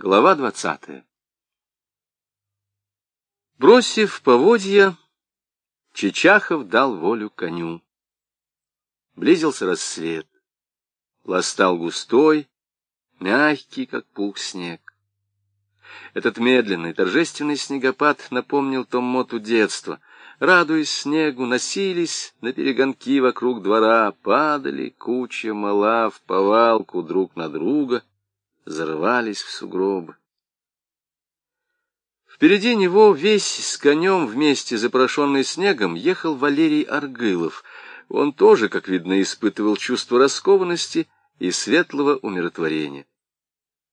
Глава двадцатая. Бросив поводья, Чичахов дал волю коню. Близился рассвет. Ластал густой, мягкий, как пух, снег. Этот медленный, торжественный снегопад напомнил Томмоту детства. Радуясь снегу, носились на перегонки вокруг двора, падали куча мала в повалку друг на друга — зарывались в сугробы. Впереди него весь с конем вместе запрошенный снегом ехал Валерий Аргылов. Он тоже, как видно, испытывал чувство раскованности и светлого умиротворения.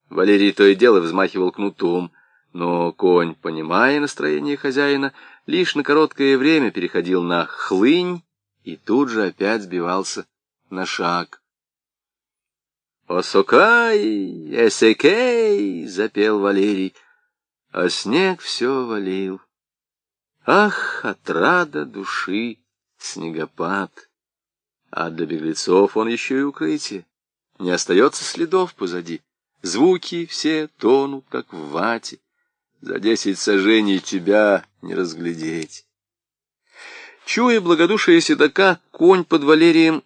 Валерий то и дело взмахивал кнутом, но конь, понимая настроение хозяина, лишь на короткое время переходил на хлынь и тут же опять сбивался на шаг. «Осокай, эсекей!» — запел Валерий, а снег все валил. Ах, отрада души, снегопад! А для беглецов он еще и укрытие. Не остается следов позади. Звуки все тонут, как в вате. За десять сажений тебя не разглядеть. Чуя благодушие седока, конь под Валерием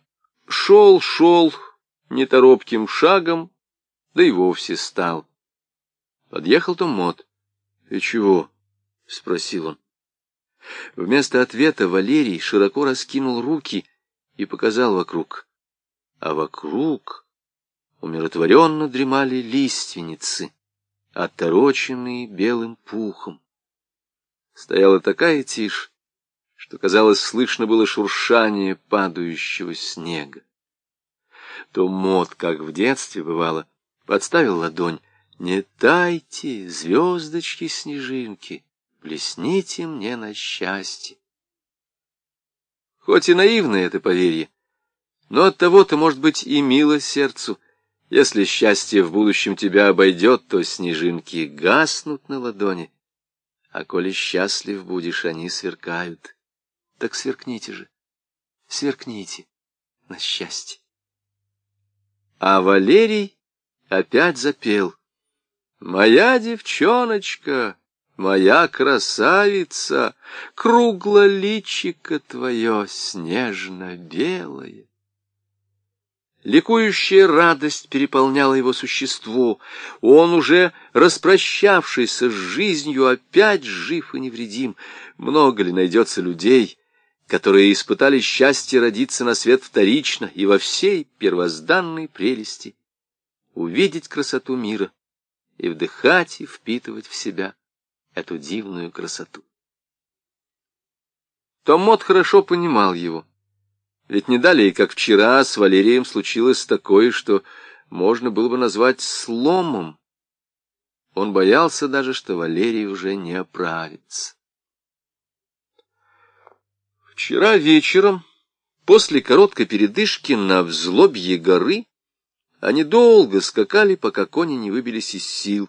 шел-шел, неторопким шагом, да и вовсе стал. Подъехал Томот. — И чего? — спросил он. Вместо ответа Валерий широко раскинул руки и показал вокруг. А вокруг умиротворенно дремали лиственницы, отороченные белым пухом. Стояла такая тишь, что, казалось, слышно было шуршание падающего снега то мод, как в детстве бывало, подставил ладонь. «Не тайте, звездочки-снежинки, блесните мне на счастье». Хоть и наивное это поверье, но от того-то, может быть, и мило сердцу. Если счастье в будущем тебя обойдет, то снежинки гаснут на ладони, а коли счастлив будешь, они сверкают. Так сверкните же, сверкните на счастье. А Валерий опять запел. «Моя девчоночка, моя красавица, Круглоличико твое снежно-белое». Ликующая радость переполняла его существо. Он, уже распрощавшийся с жизнью, опять жив и невредим. Много ли найдется людей, которые испытали счастье родиться на свет вторично и во всей первозданной прелести, увидеть красоту мира и вдыхать и впитывать в себя эту дивную красоту. Томот хорошо понимал его. Ведь не далее, как вчера, с Валерием случилось такое, что можно было бы назвать сломом. Он боялся даже, что Валерий уже не оправится. Вчера вечером, после короткой передышки на взлобье горы, они долго скакали, пока кони не выбились из сил.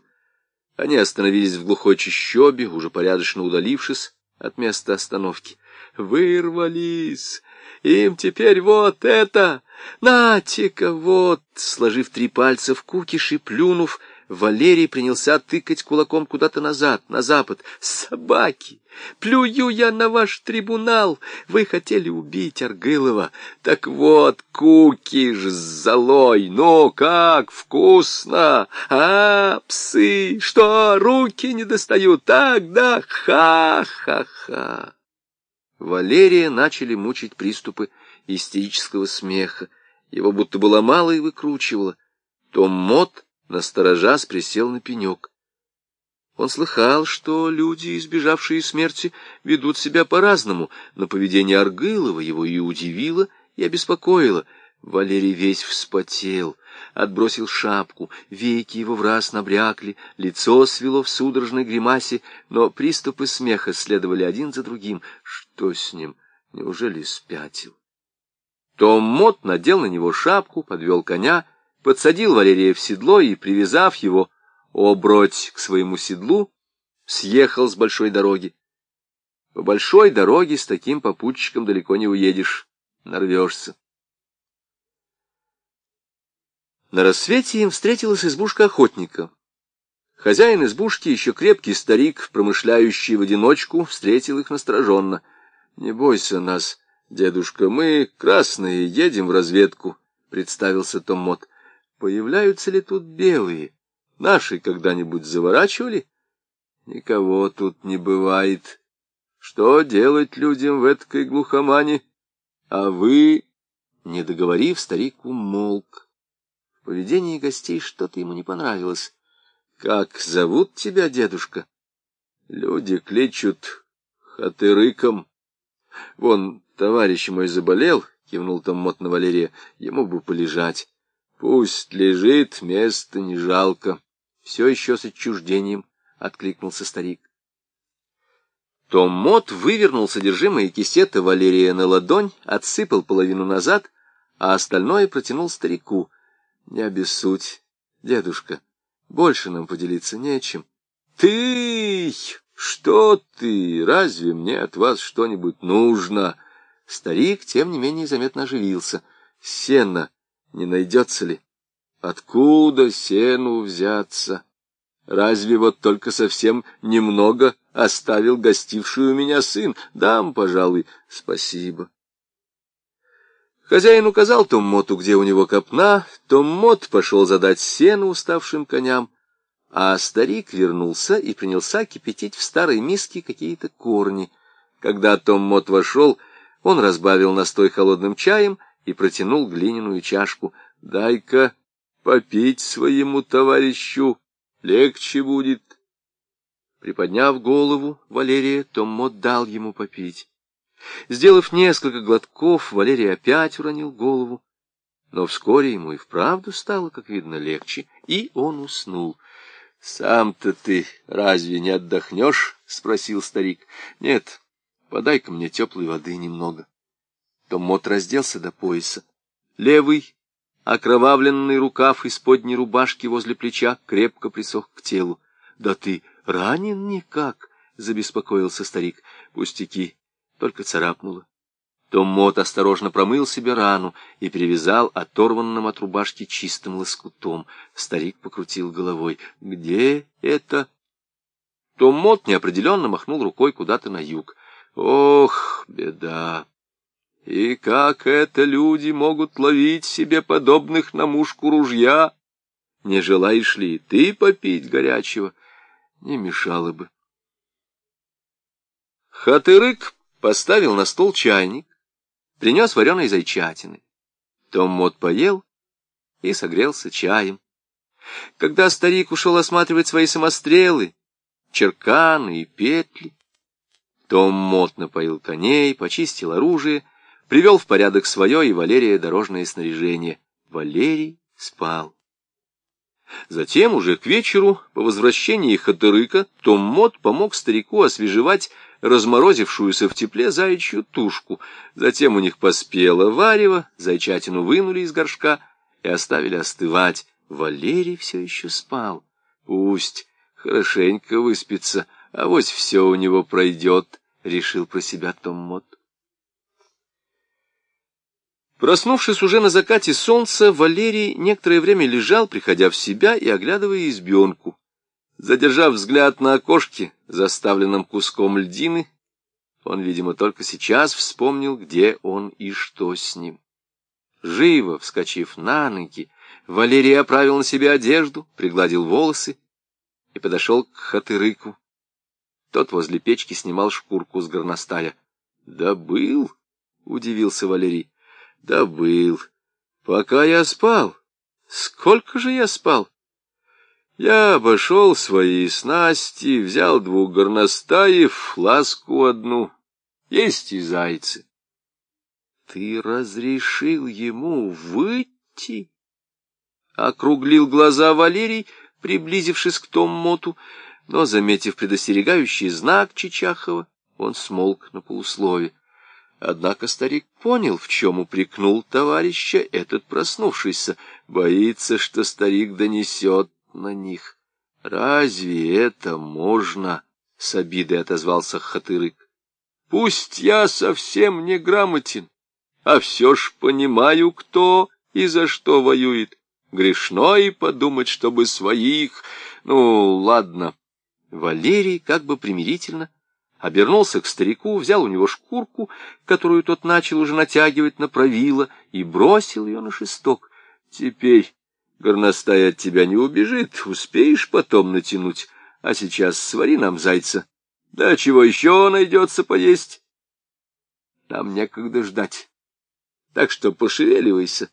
Они остановились в глухой чащобе, уже порядочно удалившись от места остановки. Вырвались! Им теперь вот это! Натика, вот! Сложив три пальца в кукиш и плюнув, Валерий принялся тыкать кулаком куда-то назад, на запад. «Собаки! Плюю я на ваш трибунал! Вы хотели убить Аргылова! Так вот, кукиш с золой! Ну, как вкусно! А, псы! Что, руки не достают? Так, да? Ха-ха-ха!» Валерия начали мучить приступы истерического смеха. Его будто было мало и выкручивало. Том Мот насторожась присел на пенек. Он слыхал, что люди, избежавшие смерти, ведут себя по-разному, но поведение Аргылова его и удивило, и обеспокоило. Валерий весь вспотел, отбросил шапку, веки его в раз набрякли, лицо свело в судорожной гримасе, но приступы смеха следовали один за другим. Что с ним? Неужели спятил? Том Мот надел на него шапку, подвел коня — подсадил Валерия в седло и, привязав его оброть к своему седлу, съехал с большой дороги. По большой дороге с таким попутчиком далеко не уедешь, нарвешься. На рассвете им встретилась избушка охотника. Хозяин избушки, еще крепкий старик, промышляющий в одиночку, встретил их настороженно. — Не бойся нас, дедушка, мы, красные, едем в разведку, — представился Том Мот. — Появляются ли тут белые? Наши когда-нибудь заворачивали? — Никого тут не бывает. Что делать людям в этой глухомане? А вы... Не договорив, старик умолк. В поведении гостей что-то ему не понравилось. Как зовут тебя, дедушка? Люди кличут Хатырыком. Вон, товарищ мой заболел, кивнул там мот на Валерия, ему бы полежать. Пусть лежит, места не жалко. Все еще с отчуждением откликнулся старик. Том Мот вывернул содержимое кисета Валерия на ладонь, отсыпал половину назад, а остальное протянул старику. — Не обессудь, дедушка. Больше нам поделиться нечем. Ты! Что ты? Разве мне от вас что-нибудь нужно? Старик, тем не менее, заметно оживился. Сено не найдется ли? Откуда сену взяться? Разве вот только совсем немного оставил гостивший у меня сын? Дам, пожалуй, спасибо. Хозяин указал Том Моту, где у него копна, Том Мот пошел задать сено уставшим коням, а старик вернулся и принялся кипятить в старой миске какие-то корни. Когда Том Мот вошел, он разбавил настой холодным чаем и протянул глиняную чашку. «Дай-ка попить своему товарищу, легче будет». Приподняв голову Валерия, Том Мот дал ему попить. Сделав несколько глотков, Валерий опять уронил голову. Но вскоре ему и вправду стало, как видно, легче, и он уснул. — Сам-то ты разве не отдохнешь? — спросил старик. — Нет, подай-ка мне теплой воды немного. Том Мот разделся до пояса. Левый, окровавленный рукав из подней рубашки возле плеча крепко присох к телу. — Да ты ранен никак, — забеспокоился старик. — Пустяки, только царапнуло. Том Мот осторожно промыл себе рану и перевязал оторванным от рубашки чистым лоскутом. Старик покрутил головой. «Где это?» Том Мот неопределенно махнул рукой куда-то на юг. «Ох, беда! И как это люди могут ловить себе подобных на мушку ружья? Не желаешь ли ты попить горячего? Не мешало бы». Хатырык поставил на стол чайник, принес вареной зайчатины. Том Мот поел и согрелся чаем. Когда старик ушел осматривать свои самострелы, черканы и петли, Том Мот напоил коней, почистил оружие, привел в порядок свое и Валерия дорожное снаряжение. Валерий спал. Затем, уже к вечеру, по возвращении Хатырыка, Том Мот помог старику освежевать разморозившуюся в тепле заячью тушку. Затем у них поспело варево, зайчатину вынули из горшка и оставили остывать. Валерий все еще спал. Пусть хорошенько выспится, а вот все у него пройдет, — решил про себя Том Мот. Проснувшись уже на закате солнца, Валерий некоторое время лежал, приходя в себя и оглядывая избенку. Задержав взгляд на окошке, заставленном куском льдины, он, видимо, только сейчас вспомнил, где он и что с ним. Живо вскочив на ноги, Валерий оправил на себе одежду, пригладил волосы и подошел к Хатырыку. Тот возле печки снимал шкурку с горностая. — Да был, — удивился Валерий. — Да был. Пока я спал. Сколько же я спал? Я обошел свои снасти, взял двух горностаев, ласку одну, есть и зайцы. Ты разрешил ему выйти? Округлил глаза Валерий, приблизившись к Том Моту, но, заметив предостерегающий знак Чичахова, он смолк на полуслове. Однако старик понял, в чем упрекнул товарища этот проснувшийся, боится, что старик донесет на них. Разве это можно? — с обидой отозвался Хатырык. — Пусть я совсем не грамотен, а все ж понимаю, кто и за что воюет. Грешно и подумать, чтобы своих... Ну, ладно. Валерий как бы примирительно обернулся к старику, взял у него шкурку, которую тот начал уже натягивать на правило, и бросил ее на шесток. Теперь горностай от тебя не убежит, успеешь потом натянуть, а сейчас свари нам зайца. Да чего еще найдется поесть? Нам некогда ждать, так что пошевеливайся.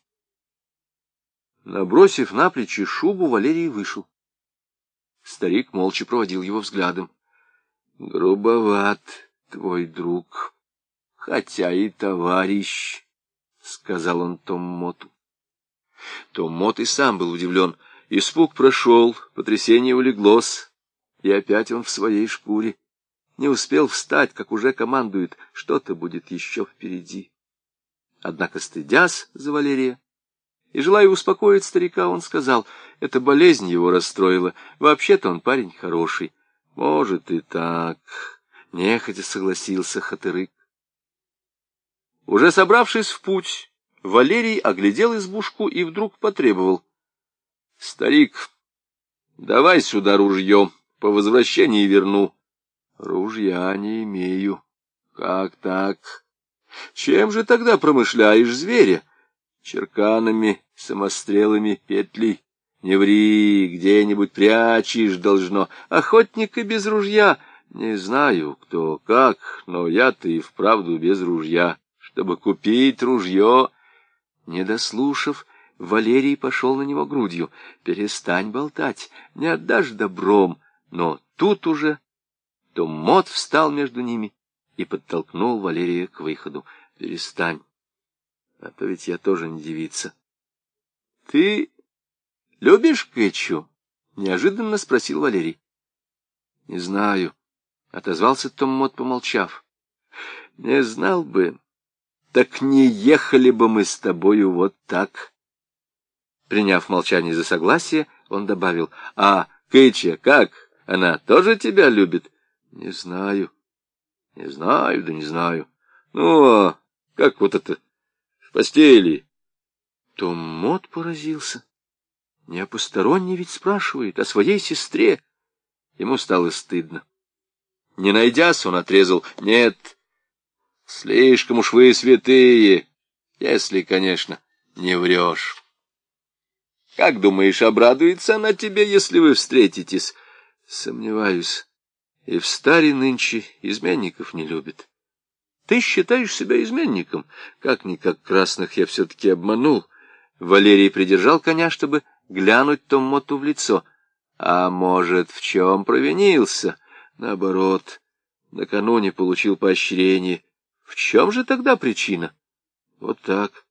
Набросив на плечи шубу, Валерий вышел. Старик молча проводил его взглядом. — Грубоват твой друг, хотя и товарищ, — сказал он Том Моту. Том Мот и сам был удивлен. Испуг прошел, потрясение улеглось, и опять он в своей шкуре. Не успел встать, как уже командует, что-то будет еще впереди. Однако, стыдясь за Валерия, и, желая успокоить старика, он сказал, эта болезнь его расстроила. Вообще-то он парень хороший. Может и так. Нехотя согласился Хатырык. Уже собравшись в путь, Валерий оглядел избушку и вдруг потребовал. — Старик, давай сюда ружье, по возвращении верну. — Ружья не имею. — Как так? — Чем же тогда промышляешь зверя? черканами, самострелами, петлей. Не ври, где-нибудь прячешь должно. Охотника без ружья. Не знаю, кто как, но я-то и вправду без ружья. Чтобы купить ружье... Не дослушав, Валерий пошел на него грудью. Перестань болтать, не отдашь добром. Но тут уже Том Мот встал между ними и подтолкнул Валерия к выходу. Перестань. А то ведь я тоже не девица. — Ты любишь Кэтчу? — неожиданно спросил Валерий. — Не знаю, — отозвался Том Мот, помолчав. — Не знал бы. Так не ехали бы мы с тобою вот так. Приняв молчание за согласие, он добавил, — А Кэтча как? Она тоже тебя любит? — Не знаю. — Не знаю, да не знаю. Ну, а как вот это в постели. Том Мот поразился. Не о посторонней ведь спрашивает, о своей сестре. Ему стало стыдно. Не найдясь, он отрезал. Нет, слишком уж вы святые, если, конечно, не врешь. Как думаешь, обрадуется она тебе, если вы встретитесь? Сомневаюсь. И в старе нынче изменников не любит. Ты считаешь себя изменником. Как-никак красных я все-таки обманул. Валерий придержал коня, чтобы глянуть Томмоту в лицо. А может, в чем провинился? Наоборот, накануне получил поощрение. В чем же тогда причина? Вот так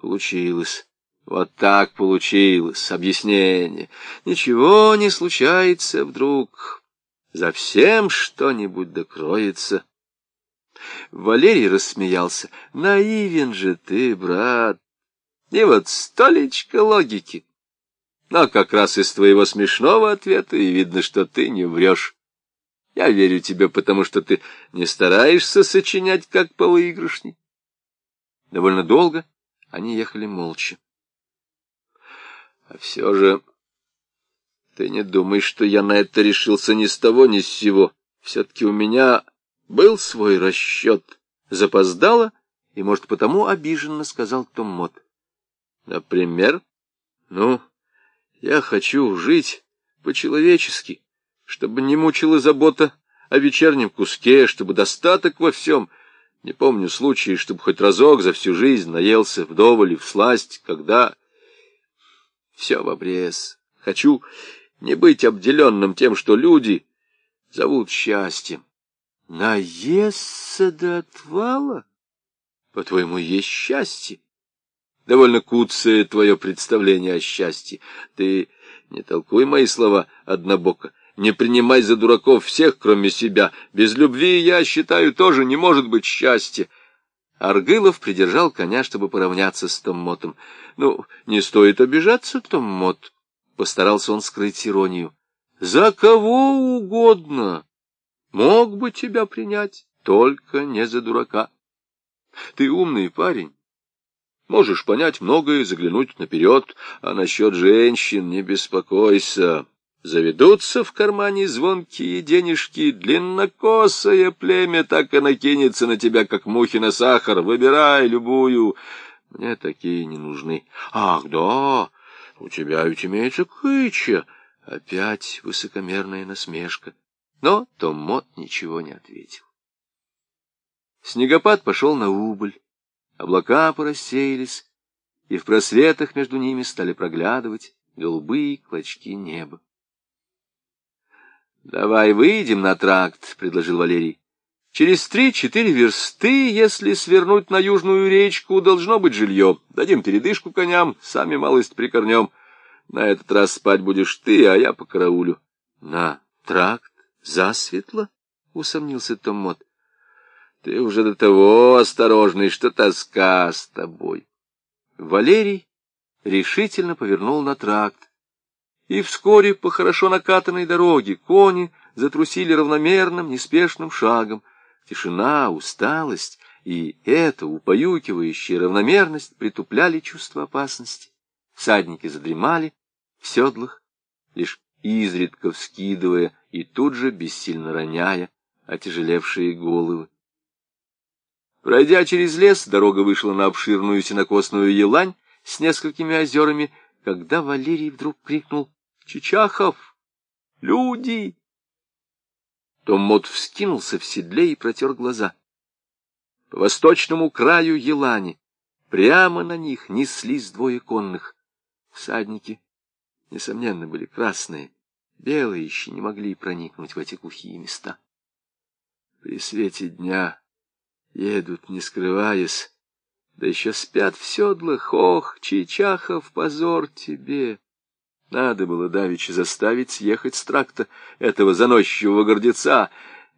получилось. Вот так получилось. Объяснение. Ничего не случается вдруг. За всем что-нибудь докроется. Валерий рассмеялся. Наивен же ты, брат. И вот столечко логики. Но как раз из твоего смешного ответа и видно, что ты не врешь. Я верю тебе, потому что ты не стараешься сочинять как по выигрышней. Довольно долго они ехали молча. А все же ты не думаешь, что я на это решился ни с того, ни с сего. Все-таки у меня был свой расчет. Запоздало, и, может, потому обиженно сказал Том Мот. Например? Ну, я хочу жить по-человечески, чтобы не мучила забота о вечернем куске, чтобы достаток во всем. Не помню случая, чтобы хоть разок за всю жизнь наелся вдоволь и всласть, когда... Все в обрез. Хочу не быть обделенным тем, что люди зовут счастьем. Наесться до отвала? По-твоему, есть счастье? Довольно куцое твое представление о счастье. Ты не толкуй мои слова однобоко. Не принимай за дураков всех, кроме себя. Без любви, я считаю, тоже не может быть счастья. Аргылов придержал коня, чтобы поравняться с Томмотом. Ну, не стоит обижаться, Томмот. Постарался он скрыть иронию. За кого угодно мог бы тебя принять, только не за дурака. Ты умный парень, можешь понять многое, заглянуть наперед, а насчет женщин не беспокойся. Заведутся в кармане звонкие денежки, длиннокосое племя так и накинется на тебя, как мухи на сахар. Выбирай любую. Мне такие не нужны. Ах, да, у тебя ведь имеется кыча. Опять высокомерная насмешка. Но Том Мот ничего не ответил. Снегопад пошел на убыль. Облака порассеялись, и в просветах между ними стали проглядывать голубые клочки неба. — Давай выйдем на тракт, — предложил Валерий. — Через три-четыре версты, если свернуть на южную речку, должно быть жилье. Дадим передышку коням, сами малость прикорнем. На этот раз спать будешь ты, а я по караулю. — На тракт? Засветло? — усомнился Том Мот. — Ты уже до того осторожный, что тоска с тобой. Валерий решительно повернул на тракт и вскоре по хорошо накатанной дороге кони затрусили равномерным, неспешным шагом. Тишина, усталость и эта упоюкивающая равномерность притупляли чувство опасности. Всадники задремали в седлах, лишь изредка вскидывая и тут же бессильно роняя отяжелевшие головы. Пройдя через лес, дорога вышла на обширную сенокосную елань с несколькими озерами, когда Валерий вдруг крикнул Чичахов! Люди!» Том Мот вскинулся в седле и протер глаза. По восточному краю елани прямо на них неслись двое конных. Всадники, несомненно, были красные, белые еще не могли проникнуть в эти глухие места. При свете дня едут, не скрываясь, да еще спят в седлах. Ох, Чичахов, позор тебе! Надо было давеча заставить съехать с тракта этого заносчивого гордеца.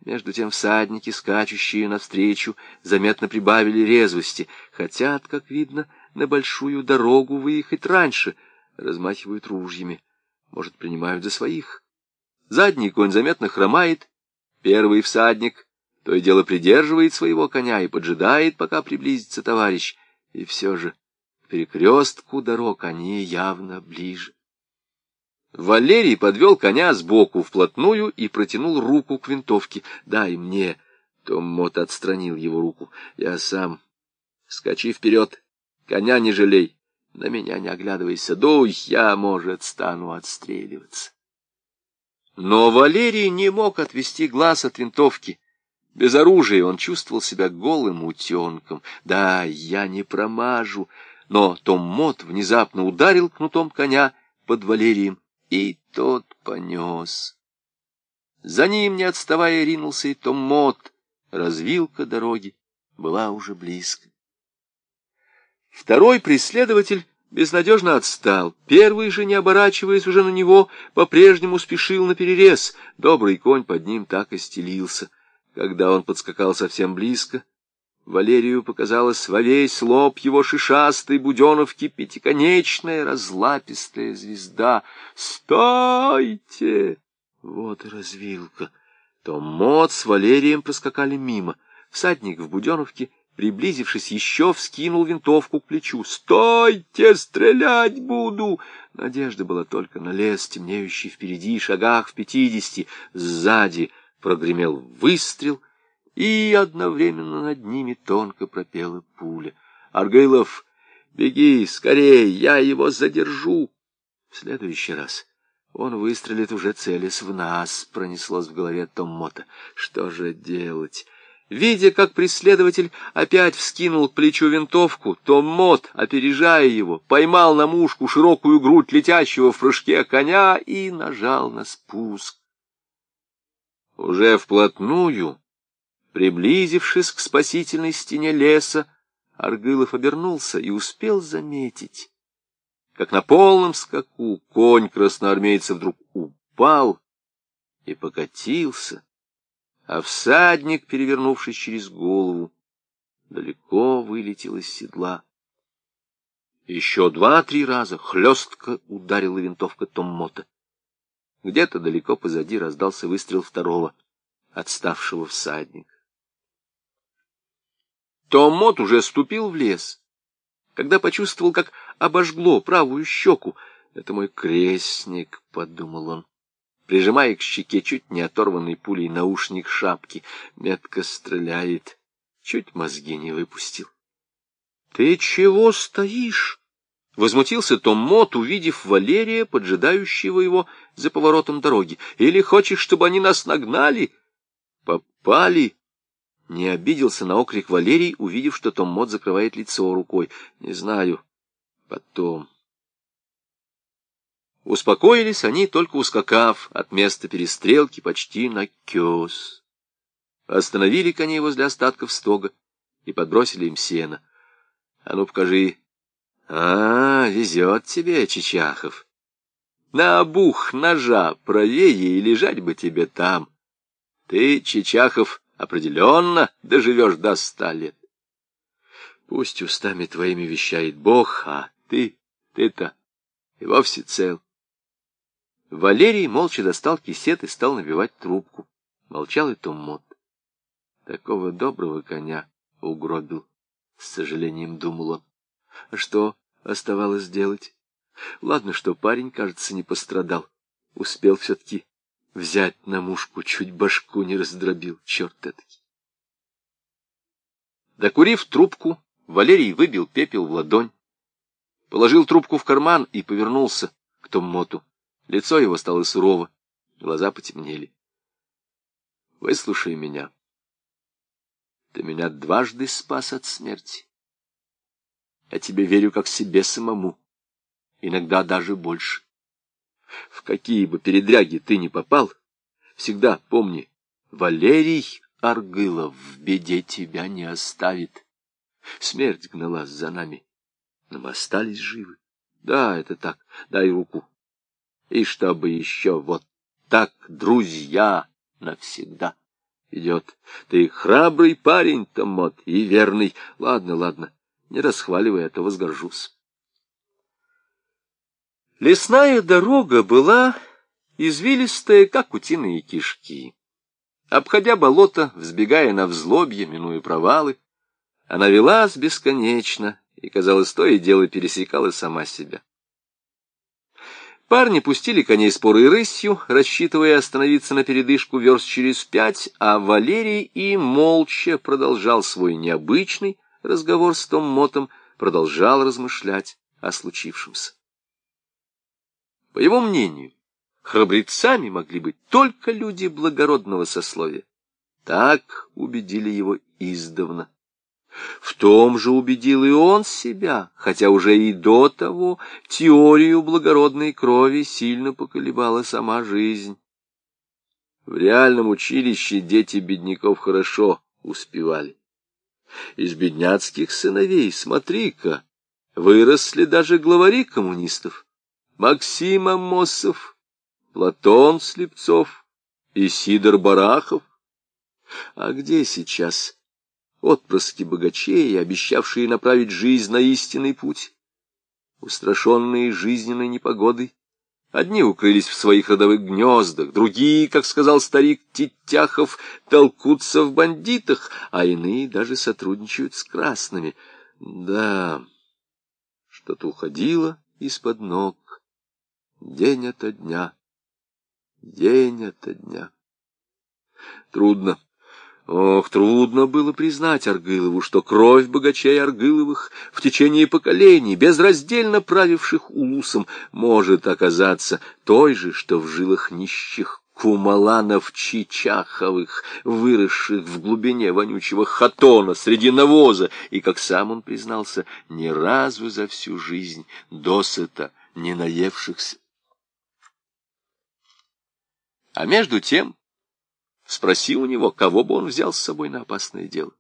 Между тем всадники, скачущие навстречу, заметно прибавили резвости. Хотят, как видно, на большую дорогу выехать раньше. Размахивают ружьями. Может, принимают за своих. Задний конь заметно хромает. Первый всадник то и дело придерживает своего коня и поджидает, пока приблизится товарищ. И все же к перекрестку дорог они явно ближе. Валерий подвел коня сбоку вплотную и протянул руку к винтовке. «Дай мне!» Том Мот отстранил его руку. «Я сам. Скачи вперед. Коня не жалей. На меня не оглядывайся. Дуй, я, может, стану отстреливаться». Но Валерий не мог отвести глаз от винтовки. Без оружия он чувствовал себя голым утенком. «Да, я не промажу». Но Том Мот внезапно ударил кнутом коня под Валерием и тот понес. За ним, не отставая, ринулся и Том Мот. Развилка дороги была уже близко. Второй преследователь безнадежно отстал. Первый же, не оборачиваясь уже на него, по-прежнему спешил на перерез. Добрый конь под ним так и стелился. Когда он подскакал совсем близко, Валерию показалось во весь лоб его шишастой буденовки пятиконечная разлапистая звезда. «Стойте!» Вот и развилка. То Мот с Валерием проскакали мимо. Всадник в буденовке, приблизившись еще, вскинул винтовку к плечу. «Стойте! Стрелять буду!» Надежда была только на лес, темнеющий впереди, шагах в пятидесяти. Сзади прогремел выстрел — и одновременно над ними тонко пропела пуля. «Аргылов, беги, скорее, я его задержу!» В следующий раз он выстрелит уже целясь в нас, пронеслось в голове Том Мота. Что же делать? Видя, как преследователь опять вскинул к плечу винтовку, Том Мот, опережая его, поймал на мушку широкую грудь летящего в прыжке коня и нажал на спуск. Уже вплотную Приблизившись к спасительной стене леса, Аргылов обернулся и успел заметить, как на полном скаку конь красноармейца вдруг упал и покатился, а всадник, перевернувшись через голову, далеко вылетел из седла. Еще два-три раза хлестко ударила винтовка Томмота. Где-то далеко позади раздался выстрел второго, отставшего всадника. Том Мот уже ступил в лес, когда почувствовал, как обожгло правую щеку. «Это мой крестник», — подумал он. прижимая к щеке чуть не оторванный пулей наушник шапки. Метко стреляет, чуть мозги не выпустил. — Ты чего стоишь? — возмутился Том Мот, увидев Валерия, поджидающего его за поворотом дороги. — Или хочешь, чтобы они нас нагнали? — Попали! Не обиделся на окрик Валерий, увидев, что Том Мот закрывает лицо рукой. — Не знаю. Потом... Успокоились они, только ускакав от места перестрелки почти на кёс. Остановили коней возле остатков стога и подбросили им сено. — А ну, покажи. — А, везет тебе, Чичахов. На обух ножа правее и лежать бы тебе там. Ты, Чичахов, определенно доживешь до ста лет. Пусть устами твоими вещает Бог, а ты, ты-то и вовсе цел. Валерий молча достал кисет и стал набивать трубку. Молчал и Томмот. Такого доброго коня угробил, с сожалением думал он. А что оставалось делать? Ладно, что парень, кажется, не пострадал. Успел все-таки взять на мушку, чуть башку не раздробил, черт этакий. Докурив трубку, Валерий выбил пепел в ладонь, положил трубку в карман и повернулся к Томмоту. Лицо его стало сурово, глаза потемнели. «Выслушай меня. Ты меня дважды спас от смерти. Я тебе верю как себе самому, иногда даже больше. В какие бы передряги ты ни попал, всегда помни, Валерий Аргылов в беде тебя не оставит. Смерть гналась за нами, но мы остались живы. Да, это так, дай руку. И чтобы еще вот так, друзья, навсегда. Идет. Ты храбрый парень, Томот, и верный. Ладно, ладно, не расхваливай, а то возгоржусь. Лесная дорога была извилистая, как утиные кишки. Обходя болото, взбегая на взлобье, минуя провалы, она велась бесконечно и, казалось, то и дело пересекала сама себя. Парни пустили коней спорой рысью, рассчитывая остановиться на передышку верст через пять, а Валерий и молча продолжал свой необычный разговор с Том Мотом, продолжал размышлять о случившемся. По его мнению, храбрецами могли быть только люди благородного сословия. Так убедили его издавна. В том же убедил и он себя, хотя уже и до того теорию благородной крови сильно поколебала сама жизнь. В реальном училище дети бедняков хорошо успевали. Из бедняцких сыновей, смотри-ка, выросли даже главари коммунистов. Максим Амосов, Платон Слепцов и Сидор Барахов. А где сейчас отпрыски богачей, обещавшие направить жизнь на истинный путь. Устрашенные жизненной непогодой, одни укрылись в своих родовых гнездах, другие, как сказал старик Титяхов, толкутся в бандитах, а иные даже сотрудничают с красными. Да, что-то уходило из-под ног, день ото дня, день ото дня. Трудно Ох, трудно было признать Аргылову, что кровь богачей Аргыловых в течение поколений, безраздельно правивших улусом, может оказаться той же, что в жилах нищих кумаланов Чичаховых, выросших в глубине вонючего хатона среди навоза, и, как сам он признался, ни разу за всю жизнь досыта не наевшихся. А между тем Спроси у него, кого бы он взял с собой на опасное дело.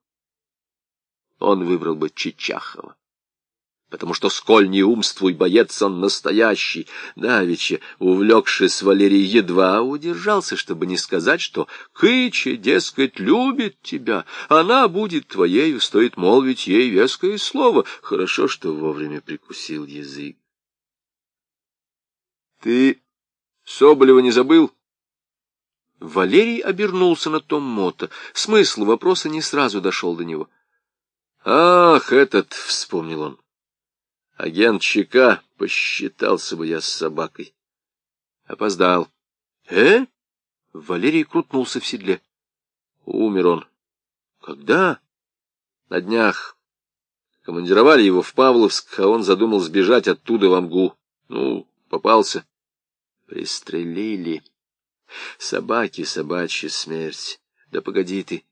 Он выбрал бы Чичахова, потому что, сколь не умствуй, боец он настоящий. Давича, увлекшись, Валерий едва удержался, чтобы не сказать, что Кыча, дескать, любит тебя, она будет твоею, стоит молвить ей веское слово. Хорошо, что вовремя прикусил язык. — Ты Соболева не забыл? Валерий обернулся на Том Мота. Смысл вопроса не сразу дошел до него. «Ах, этот!» — вспомнил он. «Агент ЧК, посчитался бы я с собакой». Опоздал. Э? Валерий крутнулся в седле. Умер он. Когда? На днях. Командировали его в Павловск, а он задумал сбежать оттуда в Амгу. Ну, попался. Пристрелили. Собаки, собачья смерть. Да погоди ты.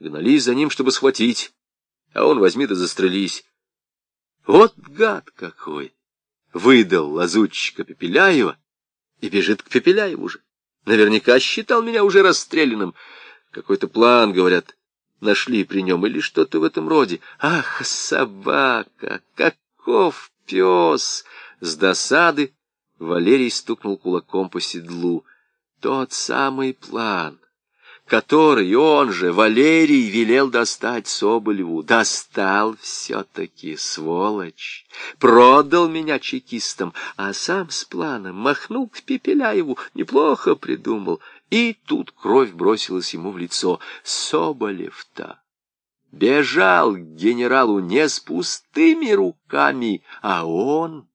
Гнались за ним, чтобы схватить. А он возьми да застрелись. Вот гад какой! Выдал лазутчика Пепеляева и бежит к Пепеляеву же. Наверняка считал меня уже расстрелянным. Какой-то план, говорят, нашли при нем или что-то в этом роде. Ах, собака, каков пес! С досады Валерий стукнул кулаком по седлу. Тот самый план, который он же, Валерий, велел достать Соболеву. Достал все-таки, сволочь. Продал меня чекистам, а сам с планом махнул к Пепеляеву. Неплохо придумал. И тут кровь бросилась ему в лицо. Соболев-то бежал к генералу не с пустыми руками, а он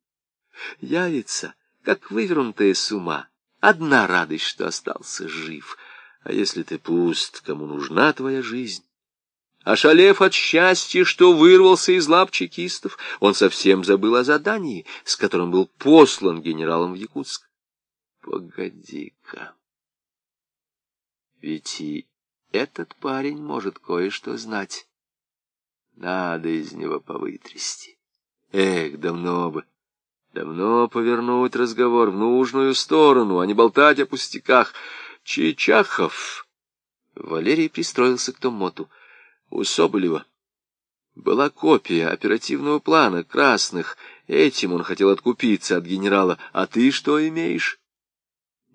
явится, как вывернутая с ума. Одна радость, что остался жив — а если ты пуст, кому нужна твоя жизнь? Ошалев от счастья, что вырвался из лап чекистов, он совсем забыл о задании, с которым был послан генералом в Якутск. Погоди-ка. Ведь и этот парень может кое-что знать. Надо из него повытрясти. Эх, давно бы, давно повернуть разговор в нужную сторону, а не болтать о пустяках — Чичахов. Валерий пристроился к Томоту. У Соболева была копия оперативного плана красных. Этим он хотел откупиться от генерала. А ты что имеешь?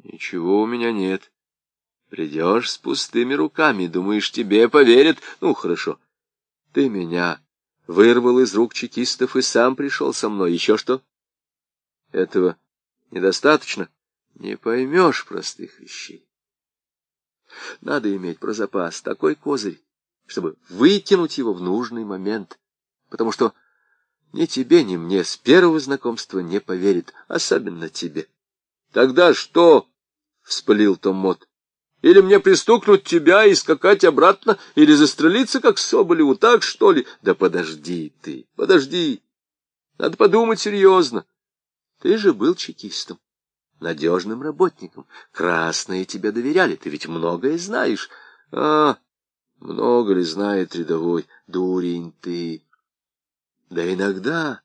Ничего у меня нет. Придешь с пустыми руками, думаешь, тебе поверят? Ну, хорошо. Ты меня вырвал из рук чекистов и сам пришел со мной. Еще что? Этого недостаточно? Не поймешь простых вещей. Надо иметь про запас такой козырь, чтобы выкинуть его в нужный момент, потому что ни тебе, ни мне с первого знакомства не поверит, особенно тебе. — Тогда что? — вспылил Том Мот. — Или мне пристукнуть тебя и скакать обратно, или застрелиться, как Соболеву, так что ли? Да подожди ты, подожди. Надо подумать серьезно. Ты же был чекистом надежным работником. Красные тебе доверяли, ты ведь многое знаешь. А, много ли знает рядовой? Дурень ты. Да иногда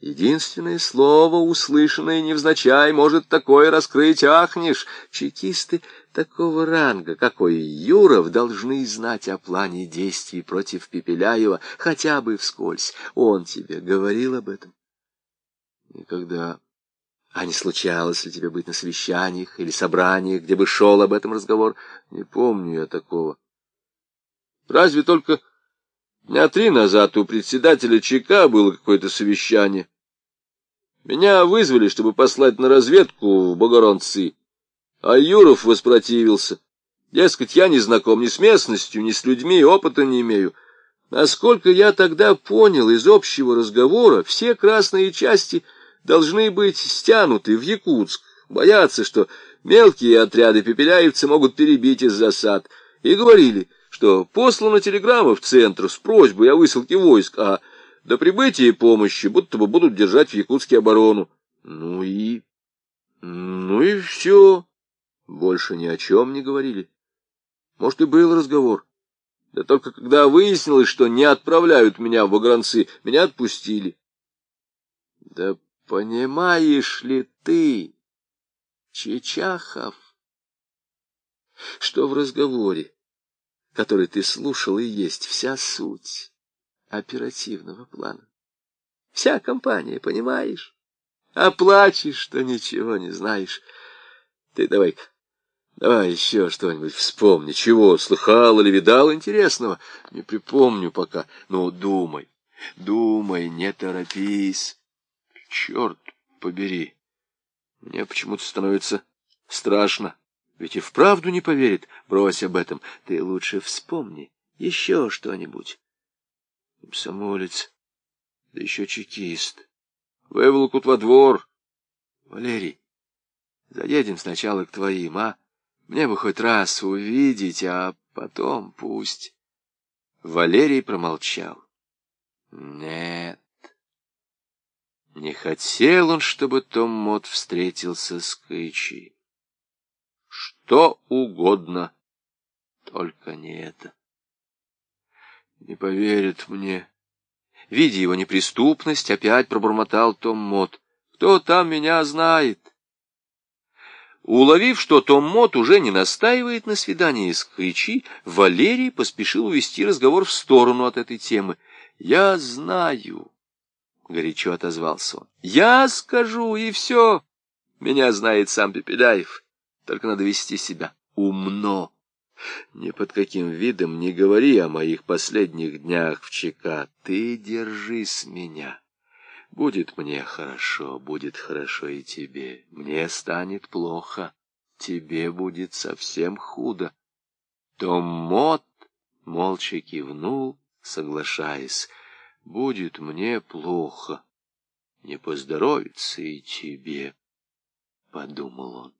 единственное слово, услышанное невзначай, может такое раскрыть, ахнешь. Чекисты такого ранга, какой Юров, должны знать о плане действий против Пепеляева, хотя бы вскользь. Он тебе говорил об этом? Никогда. А не случалось ли тебе быть на совещаниях или собраниях, где бы шел об этом разговор? Не помню я такого. Разве только дня три назад у председателя ЧК было какое-то совещание. Меня вызвали, чтобы послать на разведку в Богоронцы, а Юров воспротивился. Дескать, я не знаком ни с местностью, ни с людьми, опыта не имею. Насколько я тогда понял из общего разговора, все красные части — должны быть стянуты в Якутск, боятся, что мелкие отряды пепеляевцы могут перебить из засад, и говорили, что послана телеграмма в центр с просьбой о высылке войск, а до прибытия помощи будто бы будут держать в Якутске оборону. Ну и... ну и все. Больше ни о чем не говорили. Может, и был разговор. Да только когда выяснилось, что не отправляют меня в Багранцы, меня отпустили. Да Понимаешь ли ты, Чечахов, что в разговоре, который ты слушал, и есть вся суть оперативного плана? Вся компания, понимаешь? А плачешь, что ничего не знаешь. Ты давай-ка, давай еще что-нибудь вспомни. Чего, слыхал или видал интересного? Не припомню пока. Ну, думай, думай, не торопись. Черт побери! Мне почему-то становится страшно. Ведь и вправду не поверит. Брось об этом. Ты лучше вспомни еще что-нибудь. Комсомолец, да еще чекист. Выволокут во двор. Валерий, Заедем сначала к твоим, а? Мне бы хоть раз увидеть, а потом пусть. Валерий промолчал. Нет. Не хотел он, чтобы Том Мот встретился с Кычей. Что угодно, только не это. Не поверят мне. Видя его неприступность, опять пробормотал Том Мот. Кто там меня знает? Уловив, что Том Мот уже не настаивает на свидании с Кычи, Валерий поспешил увести разговор в сторону от этой темы. «Я знаю», — горячо отозвался он. «Я скажу, и все. Меня знает сам Пепеляев. Только надо вести себя умно. Ни под каким видом не говори о моих последних днях в ЧК. Ты держись меня». Будет мне хорошо, будет хорошо и тебе. Мне станет плохо, тебе будет совсем худо. Том Мот молча кивнул, соглашаясь. Будет мне плохо, не поздоровится и тебе, — подумал он.